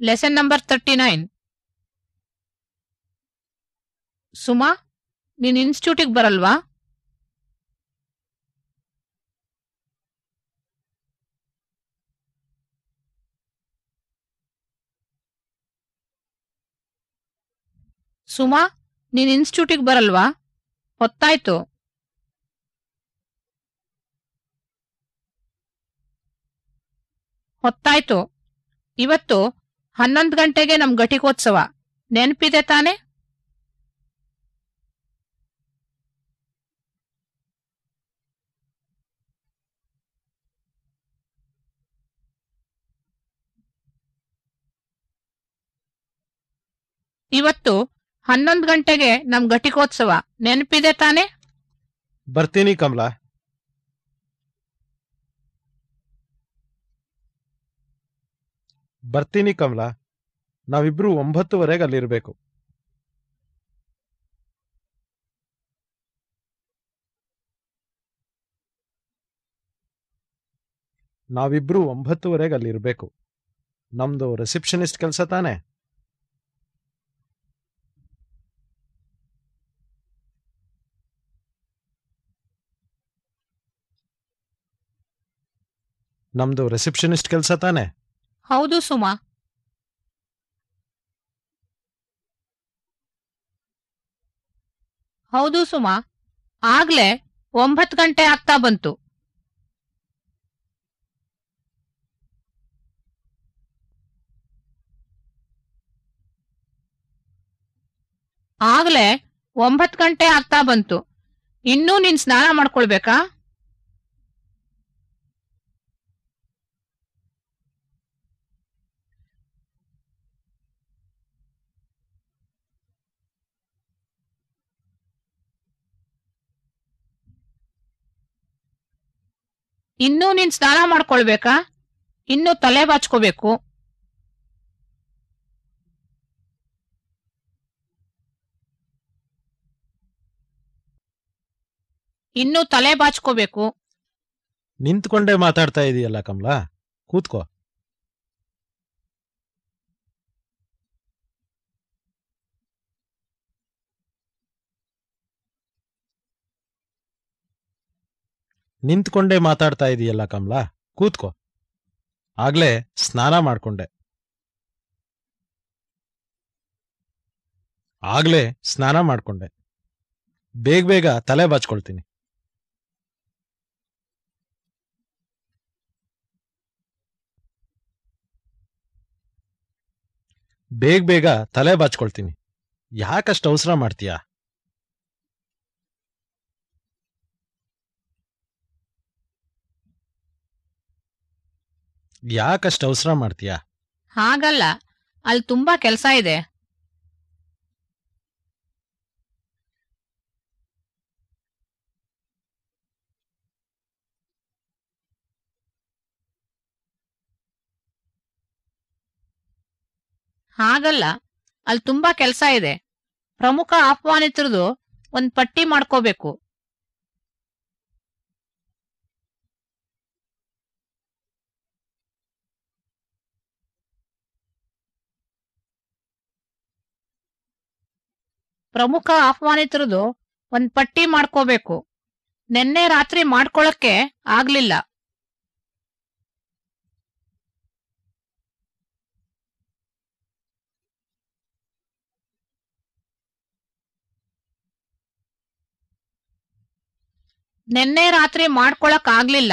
Lesson number thirty nine Suma, ನೀನ್ ಇನ್ಸ್ಟಿಟ್ಯೂಟಿಗೆ ಬರಲ್ವಾ? ಸುಮಾ, ನೀನ್ ಇನ್ಸ್ಟಿಟ್ಯೂಟಿಗೆ ಬರಲ್ವಾ? ಹೊತ್ತಾಯ್ತು. ಹೊತ್ತಾಯ್ತು. ಇವತ್ತು ಹನ್ನೊಂದು ಗಂಟೆಗೆ ನಮ್ ಘಟಿಕೋತ್ಸವ. ನೆನ್ಪಿದೆ ತಾನೆ? ಇವತ್ತು ಹನ್ನೊಂದು ಗಂಟೆಗೆ ನಮ್ ಘಟಿಕೋತ್ಸವ. ನೆನಪಿದೆ ತಾನೆ? ಬರ್ತೀನಿ ಕಮಲಾ. ಬರ್ತೀನಿ ಕಮಲಾ. ನಾವಿಬ್ರು ಒಂಬತ್ತುವರೆಗೆ ಅಲ್ಲಿರ್ಬೇಕು. ನಾವಿಬ್ರು ಒಂಬತ್ತುವರೆಗೆ ಅಲ್ಲಿರ್ಬೇಕು. ನಮ್ದು ರಿಸೆಪ್ಷನಿಸ್ಟ್ ಕೆಲಸ ತಾನೆ? ನಮ್ದು ರಿಸೆಪ್ಷನಿಸ್ಟ್ ಕೆಲಸ ತಾನೆ? ಹೌದು ಸುಮಾ. ಹೌದು ಸುಮಾ. ಆಗ್ಲೇ ಒಂಬತ್ತು ಗಂಟೆ ಆಗ್ತಾ ಬಂತು. ಆಗ್ಲೇ ಒಂಬತ್ತು ಗಂಟೆ ಆಗ್ತಾ ಬಂತು. ಇನ್ನೂ ನೀನ್ ಸ್ನಾನ ಮಾಡ್ಕೊಳ್ಬೇಕಾ? ಇನ್ನೂ ನೀನ್ ಸ್ನಾನ ಮಾಡ್ಕೊಳ್ಬೇಕಾ? ಇನ್ನೂ ತಲೆ ಬಾಚ್ಕೋಬೇಕು. ಇನ್ನೂ ತಲೆ ಬಾಚ್ಕೋಬೇಕು. ನಿಂತ್ಕೊಂಡೇ ಮಾತಾಡ್ತಾ ಇದೀಯಲ್ಲ ಕಮಲಾ? ಕೂತ್ಕೋ. ನಿಂತ್ಕೊಂಡೇ ಮಾತಾಡ್ತಾ ಇದೀಯಲ್ಲ ಕಮಲಾ? ಕೂತ್ಕೋ. ಆಗ್ಲೇ ಸ್ನಾನ ಮಾಡ್ಕೊಂಡೆ. ಆಗ್ಲೇ ಸ್ನಾನ ಮಾಡ್ಕೊಂಡೆ. ಬೇಗ ಬೇಗ ತಲೆ ಬಾಚ್ಕೊಳ್ತೀನಿ. ಬೇಗ ಬೇಗ ತಲೆ ಬಾಚ್ಕೊಳ್ತೀನಿ. ಯಾಕಷ್ಟು ಅವಸರ ಮಾಡ್ತೀಯಾ? ಯಾಕಷ್ಟು ಅವಸರ ಮಾಡ್ತೀಯ? ಹಾಗಲ್ಲ. ಅಲ್ಲಿ ತುಂಬಾ ಕೆಲಸ ಇದೆ. ಹಾಗಲ್ಲ. ಅಲ್ಲಿ ತುಂಬಾ ಕೆಲಸ ಇದೆ. ಪ್ರಮುಖ ಆಹ್ವಾನಿತರದು ಒಂದ್ ಪಟ್ಟಿ ಮಾಡ್ಕೋಬೇಕು. ಪ್ರಮುಖ ಆಹ್ವಾನಿತರದು ಒಂದ್ ಪಟ್ಟಿ ಮಾಡ್ಕೋಬೇಕು. ನಿನ್ನೆ ರಾತ್ರಿ ಮಾಡ್ಕೊಳಕ್ಕೆ ಆಗ್ಲಿಲ್ಲ. ನಿನ್ನೆ ರಾತ್ರಿ ಮಾಡ್ಕೊಳಕ್ ಆಗ್ಲಿಲ್ಲ.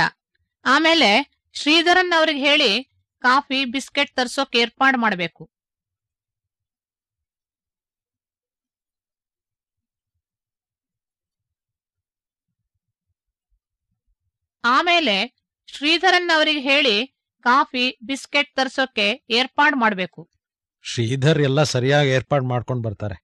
ಆಮೇಲೆ ಶ್ರೀಧರನ್ ಅವ್ರಿಗೆ ಹೇಳಿ ಕಾಫಿ, ಬಿಸ್ಕೆಟ್ ತರ್ಸೋಕ್ ಏರ್ಪಾಡ್ ಮಾಡ್ಬೇಕು. ಆಮೇಲೆ ಶ್ರೀಧರನ್ ಅವರಿಗೆ ಹೇಳಿ ಕಾಫಿ, ಬಿಸ್ಕೆಟ್ ತರ್ಸೋಕೆ ಏರ್ಪಾಡ್ ಮಾಡ್ಬೇಕು. ಶ್ರೀಧರ್ ಎಲ್ಲ ಸರಿಯಾಗಿ ಏರ್ಪಾಡ್ ಮಾಡ್ಕೊಂಡು ಬರ್ತಾರೆ.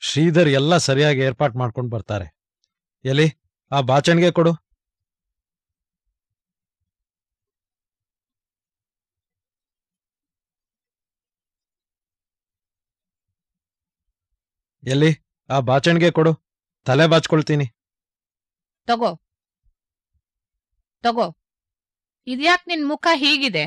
ಶ್ರೀಧರ್ ಎಲ್ಲ ಸರಿಯಾಗಿ ಏರ್ಪಾಟ್ ಮಾಡ್ಕೊಂಡು ಬರ್ತಾರೆ. ಎಲ್ಲಿ? ಆ ಬಾಚಣಿಗೆ ಕೊಡು. ಎಲ್ಲಿ? ಆ ಬಾಚಣಿಗೆ ಕೊಡು. ತಲೆ ಬಾಚ್ಕೊಳ್ತೀನಿ. ತಗೋ. ತಗೋ. ಇದ್ಯಾಕ್ ನಿನ್ ಮುಖ ಹೀಗಿದೆ?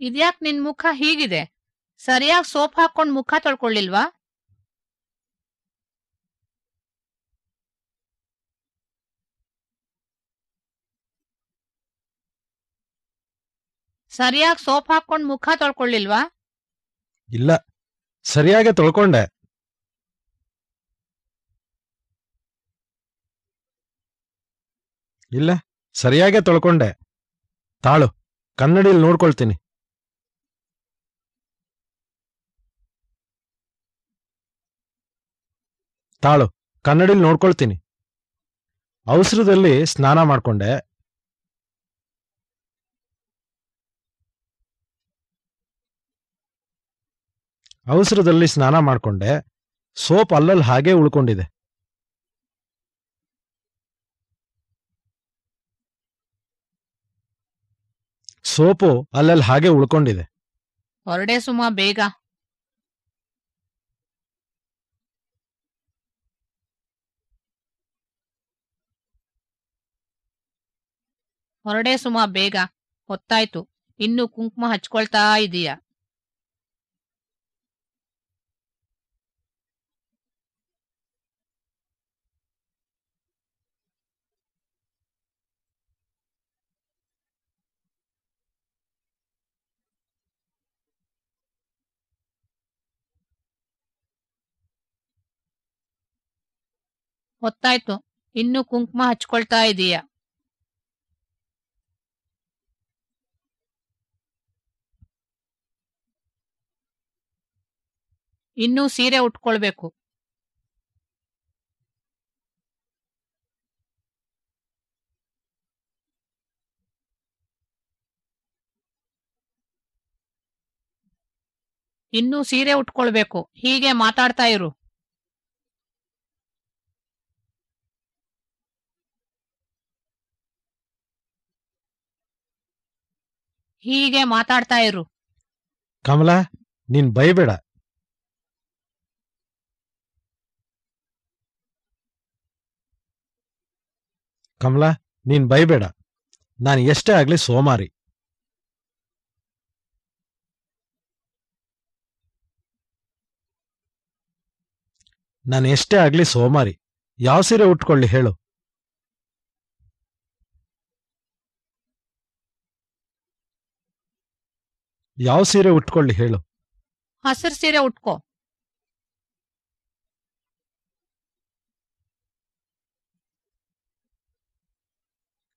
ಇದ್ಯಾಕ್ ನಿನ್ ಮುಖ ಹೀಗಿದೆ? ಸರಿಯಾಗಿ ಸೋಪ್ ಹಾಕೊಂಡ್ ಮುಖ ತೊಳ್ಕೊಳ್ಳಿಲ್ವಾ ಸರಿಯಾಗಿ ಸೋಪ್ ಹಾಕೊಂಡ್ ಮುಖ ತೊಳ್ಕೊಳ್ಳಿಲ್ವಾ? ಇಲ್ಲ. ಸರಿಯಾಗಿ ತೊಳ್ಕೊಂಡೆ. ಇಲ್ಲ. ಸರಿಯಾಗೆ ತೊಳ್ಕೊಂಡೆ. ತಾಳು, ಕನ್ನಡಿಲ್ ನೋಡ್ಕೊಳ್ತೀನಿ. ತಾಳು, ಕನ್ನಡಿಲ್ ನೋಡ್ಕೊಳ್ತೀನಿ. ಅವಸರದಲ್ಲಿ ಸ್ನಾನ ಮಾಡ್ಕೊಂಡೆ. ಅವಸರದಲ್ಲಿ ಸ್ನಾನ ಮಾಡ್ಕೊಂಡೆ. ಸೋಪ್ ಅಲ್ಲಲ್ಲಿ ಹಾಗೆ ಉಳ್ಕೊಂಡಿದೆ. ಸೋಪು ಅಲ್ಲಲ್ಲಿ ಹಾಗೆ ಉಳ್ಕೊಂಡಿದೆ. ಹೊರಡೆ ಸುಮ ಬೇಗ. ಹೊರಡೆ ಸುಮ ಬೇಗ. ಹೊತ್ತಾಯ್ತು. ಇನ್ನು ಕುಂಕುಮ ಹಚ್ಕೊಳ್ತಾ ಇದೀಯ. ಹೊತ್ತಾಯ್ತು. ಇನ್ನು ಕುಂಕುಮ ಹಚ್ಕೊಳ್ತಾ ಇದೀಯ. ಇನ್ನೂ ಸೀರೆ ಉಟ್ಕೊಳ್ಬೇಕು. ಇನ್ನೂ ಸೀರೆ ಉಟ್ಕೊಳ್ಬೇಕು. ಹೀಗೆ ಮಾತಾಡ್ತಾ ಇರು. ಹೀಗೆ ಮಾತಾಡ್ತಾ ಇರು. ಕಮಲಾ, ನೀನ್ ಬೈಬೇಡ ಕಮಲಾ, ನೀನ್ ಬೈಬೇಡ ನಾನು ಎಷ್ಟೇ ಆಗ್ಲಿ ಸೋಮಾರಿ. ನಾನು ಎಷ್ಟೇ ಆಗ್ಲಿ ಸೋಮಾರಿ. ಯಾವ ಸೀರೆ ಉಟ್ಕೊಳ್ಳಿ ಹೇಳು. ಯಾವ ಸೀರೆ ಉಟ್ಕೊಳ್ಳಿ ಹೇಳು. ಹಸಿರು ಸೀರೆ ಉಟ್ಕೋ.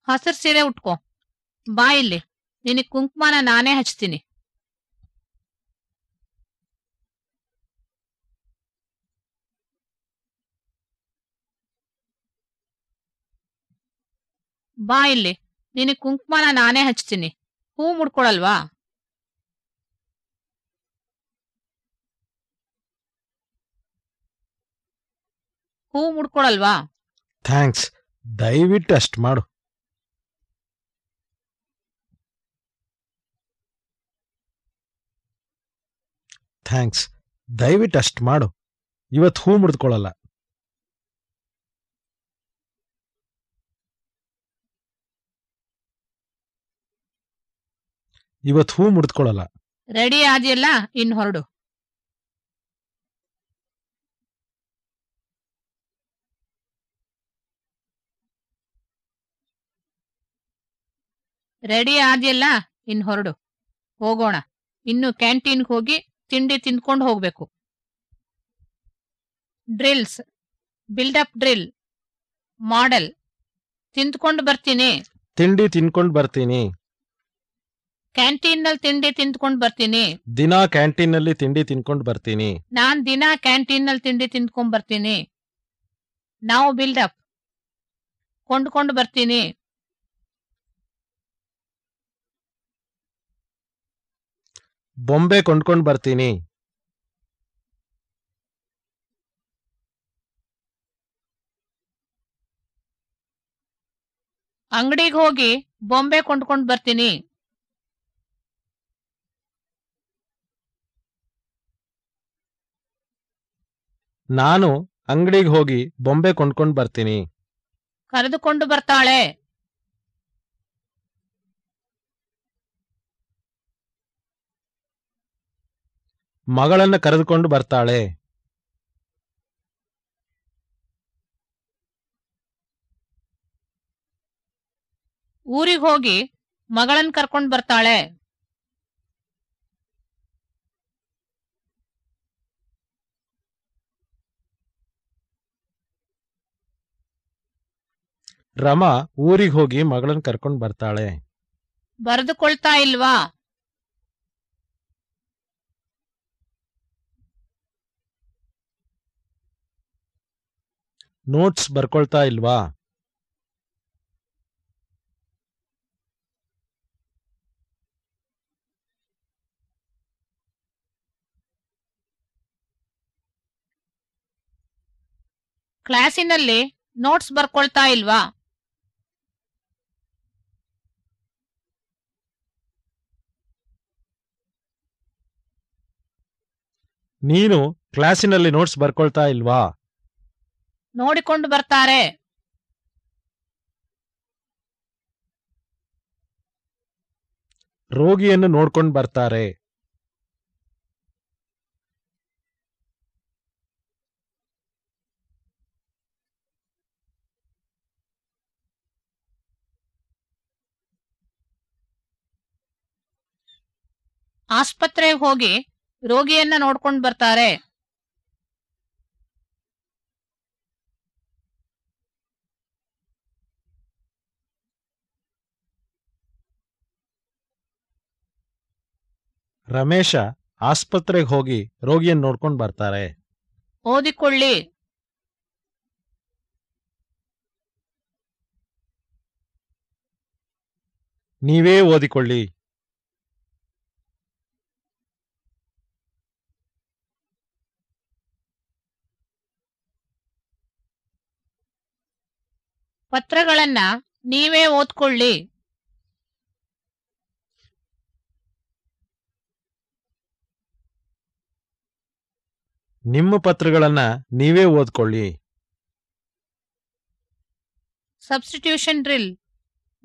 ಹಸಿರು ಸೀರೆ ಉಟ್ಕೋ. ಬಾ ಇಲ್ಲಿ. ನಿನಗೆ ಕುಂಕುಮನ ನಾನೇ ಹಚ್ತೀನಿ. ಬಾ ಇಲ್ಲಿ. ನಿನಗೆ ಕುಂಕುಮನ ನಾನೇ ಹಚ್ತೀನಿ. ಹೂ ಮುಡ್ಕೊಳಲ್ವಾ? ಹೂ ಮುಡ್ಕೊಳಲ್ವಾ? ಥ್ಯಾಂಕ್ಸ್. ದಯವಿಟ್ಟು ಅಷ್ಟು ಮಾಡು. ಥ್ಯಾಂಕ್ಸ್. ದಯವಿಟ್ಟು ಅಷ್ಟು ಮಾಡು. ಇವತ್ತು ಹೂ ಮುಡ್ಕೊಳ್ಳಲ್ಲ ಇವತ್ತು ಹೂ ಮುಡ್ಕೊಳ್ಳಲ್ಲ ರೆಡಿ ಆದಿಯಲ್ಲ? ಇನ್ ಹೊರಡು. ರೆಡಿ ಆದ್ಯಲ್ಲ? ಇನ್ ಹೊರಡು. ಹೋಗೋಣ. ಇನ್ನು ಕ್ಯಾಂಟೀನ್ ಹೋಗಿ ತಿಂಡಿ ತಿಂದ್ಕೊಂಡು ಹೋಗ್ಬೇಕು. ಡ್ರಿಲ್ಸ್. Buildup drill. ಮಾಡೆಲ್. ತಿಂದ್ಕೊಂಡು ಬರ್ತೀನಿ. ತಿಂಡಿ ತಿನ್ಕೊಂಡು ಬರ್ತೀನಿ. ಕ್ಯಾಂಟೀನ್ನಲ್ಲಿ ತಿಂಡಿ ತಿಂದ್ಕೊಂಡು ಬರ್ತೀನಿ. ದಿನಾ ಕ್ಯಾಂಟೀನಲ್ಲಿ ತಿಂಡಿ ತಿನ್ಕೊಂಡು ಬರ್ತೀನಿ. ನಾನ್ ದಿನ ಕ್ಯಾಂಟೀನ್ನಲ್ಲಿ ತಿಂಡಿ ತಿಂದ್ಕೊಂಡ್ ಬರ್ತೀನಿ. ನಾವು ಬಿಲ್ಡಪ್. ಕೊಂಡ್ಕೊಂಡು ಬರ್ತೀನಿ. ಬೊಂಬೆ ಕೊಂಡ್ಕೊಂಡು ಬರ್ತೀನಿ. ಅಂಗಡಿಗೆ ಹೋಗಿ ಬೊಂಬೆ ಕೊಂಡ್ಕೊಂಡ್ ಬರ್ತೀನಿ. ನಾನು ಅಂಗಡಿಗೆ ಹೋಗಿ ಬೊಂಬೆ ಕೊಂಡ್ಕೊಂಡ್ ಬರ್ತೀನಿ. ಕರೆದುಕೊಂಡು ಬರ್ತಾಳೆ. ಮಗಳನ್ನ ಕರೆದುಕೊಂಡು ಬರ್ತಾಳೆ. ಊರಿಗೆ ಹೋಗಿ ಮಗಳನ್ ಕರ್ಕೊಂಡ್ ಬರ್ತಾಳೆ. ರಮಾ ಊರಿಗೆ ಹೋಗಿ ಮಗಳನ್ನ ಕರ್ಕೊಂಡು ಬರ್ತಾಳೆ. ಬರೆದುಕೊಳ್ತಾ ಇಲ್ವಾ? ನೋಟ್ಸ್ ಬರ್ಕೊಳ್ತಾ ಇಲ್ವಾ? ಕ್ಲಾಸಿನಲ್ಲಿ ನೋಟ್ಸ್ ಬರ್ಕೊಳ್ತಾ ಇಲ್ವಾ? ನೀನು ಕ್ಲಾಸಿನಲ್ಲಿ ನೋಟ್ಸ್ ಬರ್ಕೊಳ್ತಾ ಇಲ್ವಾ? ನೋಡಿಕೊಂಡು ಬರ್ತಾರೆ. ರೋಗಿಯನ್ನು ನೋಡ್ಕೊಂಡು ಬರ್ತಾರೆ. ಆಸ್ಪತ್ರೆಗೆ ಹೋಗಿ ರೋಗಿಯನ್ನ ನೋಡ್ಕೊಂಡು ಬರ್ತಾರೆ. ರಮೇಶ ಆಸ್ಪತ್ರೆಗೆ ಹೋಗಿ ರೋಗಿಯನ್ನು ನೋಡ್ಕೊಂಡು ಬರ್ತಾರೆ. ಓದಿಕೊಳ್ಳಿ. ನೀವೇ ಓದಿಕೊಳ್ಳಿ. ಪತ್ರಗಳನ್ನ ನೀವೇ ಓದ್ಕೊಳ್ಳಿ. ನಿಮ್ಮ ಪತ್ರಗಳನ್ನ ನೀವೇ ಓದ್ಕೊಳ್ಳಿ. ಸಬ್ಸ್ಟಿಟ್ಯೂಷನ್ ಡ್ರಿಲ್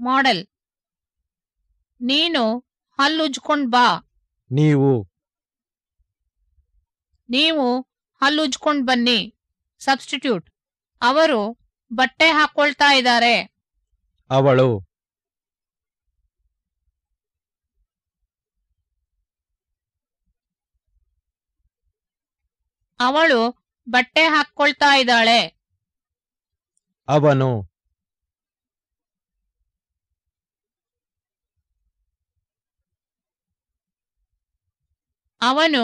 ಮಾಡೆಲ್ ನೀನು ಹಲ್ಲುಜ್ಕೊಂಡ್ ಬಾ. ನೀವು. ನೀವು ಹಲ್ಲುಜ್ಕೊಂಡ್ ಬನ್ನಿ. ಸಬ್ಸ್ಟಿಟ್ಯೂಟ್ ಅವರು ಬಟ್ಟೆ ಹಾಕೊಳ್ತಾ ಇದ್ದಾರೆ. ಅವಳು. ಅವಳು ಬಟ್ಟೆ ಹಾಕೊಳ್ತಾ ಇದ್ದಾಳೆ. ಅವನು ಅವನು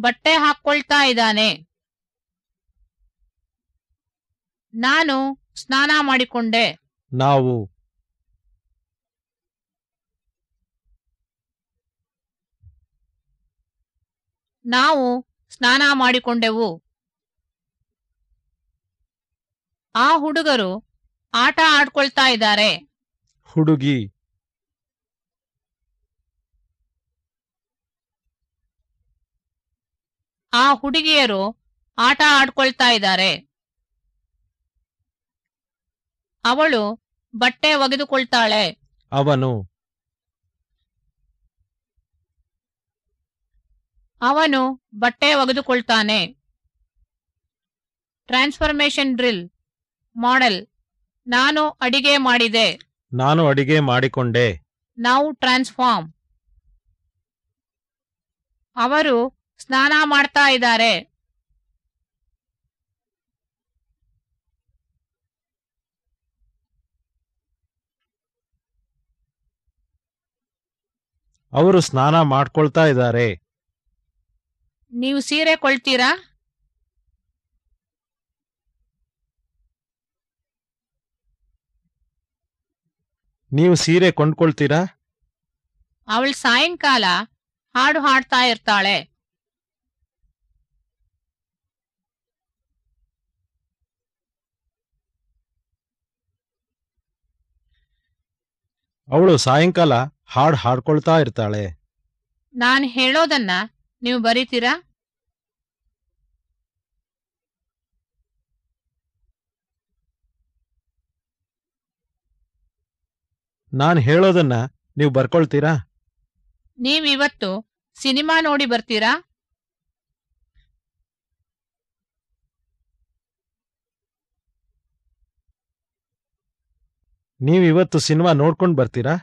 ಬಟ್ಟೆ ಹಾಕೊಳ್ತಾ ಇದ್ದಾನೆ. ನಾನು ಸ್ನಾನ ಮಾಡಿಕೊಂಡೆ. ನಾವು ನಾವು ಸ್ನಾನ ಮಾಡಿಕೊಂಡೆವು. ಆ ಹುಡುಗರು ಆಟ ಆಡ್ಕೊಳ್ತಾ ಇದ್ದಾರೆ. ಹುಡುಗಿ. ಆ ಹುಡುಗಿಯರು ಆಟ ಆಡ್ಕೊಳ್ತಾ ಇದ್ದಾರೆ. ಅವಳು ಬಟ್ಟೆ ಒಗೆದುಕೊಳ್ತಾಳೆ. ಅವನು ಅವನು ಬಟ್ಟೆ ಒಗೆದುಕೊಳ್ತಾನೆ. Transformation drill model. ನಾನು ಅಡಿಗೆ ಮಾಡಿದೆ. ನಾನು ಅಡಿಗೆ ಮಾಡಿಕೊಂಡೆ. ನಾವು ಟ್ರಾನ್ಸ್ಫಾರ್ಮ್. ಅವರು ಸ್ನಾನ ಮಾಡ್ತಾ ಇದ್ದಾರೆ. ಅವರು ಸ್ನಾನ ಮಾಡ್ಕೊಳ್ತಾ ಇದ್ದಾರೆ. ನೀವು ಸೀರೆ ಕೊಳ್ತೀರಾ? ನೀವು ಸೀರೆ ಕೊಂಡ್ಕೊಳ್ತೀರಾ? ಅವಳು ಸಾಯಂಕಾಲ ಹಾಡು ಹಾಡ್ತಾ ಇರ್ತಾಳೆ. ಅವಳು ಸಾಯಂಕಾಲ ಹಾಡ್ ಹಾಡ್ಕೊಳ್ತಾ ಇರ್ತಾಳೆ. ನಾನು ಹೇಳೋದನ್ನ ನೀವು ಬರೀತೀರಾ? ನಾನು ಹೇಳೋದನ್ನ ನೀವು ಬರ್ಕೊಳ್ತೀರಾ? ನೀವಿವತ್ತು ಸಿನಿಮಾ ನೋಡಿ ಬರ್ತೀರಾ? ನೀವು ಇವತ್ತು ಸಿನಿಮಾ ನೋಡ್ಕೊಂಡು ಬರ್ತೀರಾ?